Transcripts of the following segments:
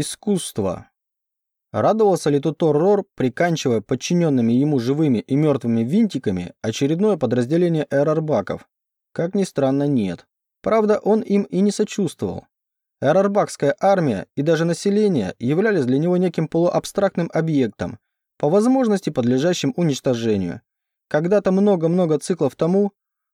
Искусство. Радовался ли Тутор Рор, приканчивая подчиненными ему живыми и мертвыми винтиками очередное подразделение эрарбаков? Как ни странно, нет. Правда, он им и не сочувствовал. Эрарбакская армия и даже население являлись для него неким полуабстрактным объектом, по возможности подлежащим уничтожению. Когда-то много-много циклов тому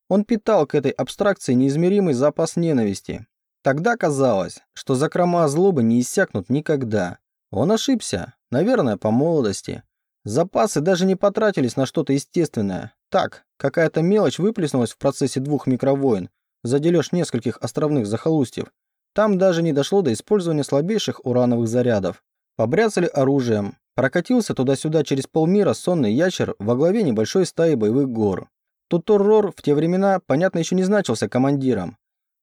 он питал к этой абстракции неизмеримый запас ненависти. Тогда казалось, что закрома злобы не иссякнут никогда. Он ошибся, наверное, по молодости. Запасы даже не потратились на что-то естественное. Так, какая-то мелочь выплеснулась в процессе двух микровойн, заделешь нескольких островных захолустьев. Там даже не дошло до использования слабейших урановых зарядов. Побряцали оружием. Прокатился туда-сюда через полмира сонный ящер во главе небольшой стаи боевых гор. Тутор в те времена, понятно, еще не значился командиром.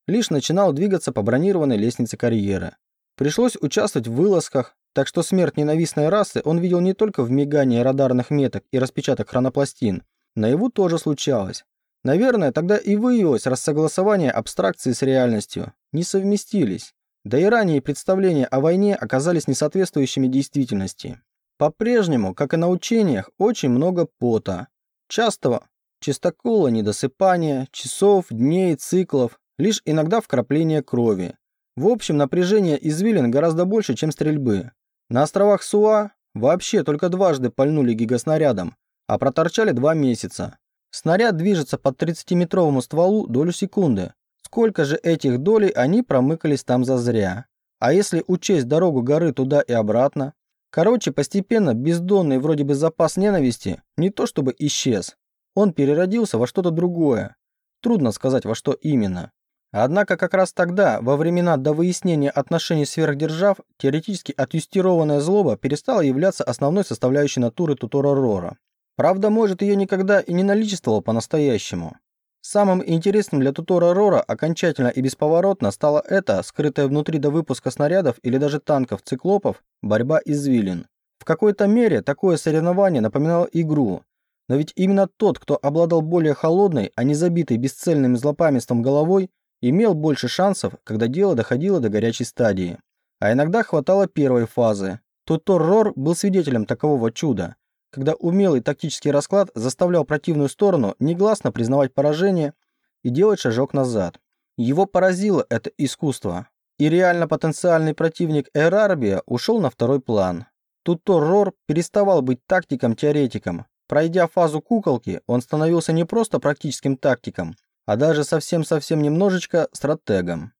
Лишь начинал двигаться по бронированной лестнице карьеры. Пришлось участвовать в вылазках, так что смерть ненавистной расы он видел не только в мигании радарных меток и распечаток хронопластин. Наяву тоже случалось. Наверное, тогда и выявилось рассогласование абстракции с реальностью. Не совместились. Да и ранее представления о войне оказались несоответствующими действительности. По-прежнему, как и на учениях, очень много пота. Частого, чистокола, недосыпания, часов, дней, циклов, лишь иногда вкрапление крови. В общем, напряжение извилин гораздо больше, чем стрельбы. На островах Суа вообще только дважды пальнули гигаснарядом, а проторчали два месяца. Снаряд движется по 30-метровому стволу долю секунды. Сколько же этих долей они промыкались там зазря? А если учесть дорогу горы туда и обратно? Короче, постепенно бездонный вроде бы запас ненависти не то чтобы исчез. Он переродился во что-то другое. Трудно сказать, во что именно. Однако как раз тогда, во времена до выяснения отношений сверхдержав, теоретически отъюстированная злоба перестала являться основной составляющей натуры Тутора Рора. Правда, может, ее никогда и не наличествовало по-настоящему. Самым интересным для Тутора Рора окончательно и бесповоротно стало это, скрытая внутри до выпуска снарядов или даже танков циклопов, борьба извилин. В какой-то мере такое соревнование напоминало игру, но ведь именно тот, кто обладал более холодной, а не забитой бесцельным злопамятством головой, имел больше шансов, когда дело доходило до горячей стадии. А иногда хватало первой фазы. Тутор Рор был свидетелем такового чуда, когда умелый тактический расклад заставлял противную сторону негласно признавать поражение и делать шажок назад. Его поразило это искусство, и реально потенциальный противник Эрарбия ушел на второй план. Тут Рор переставал быть тактиком-теоретиком. Пройдя фазу куколки, он становился не просто практическим тактиком, а даже совсем-совсем немножечко стратегом.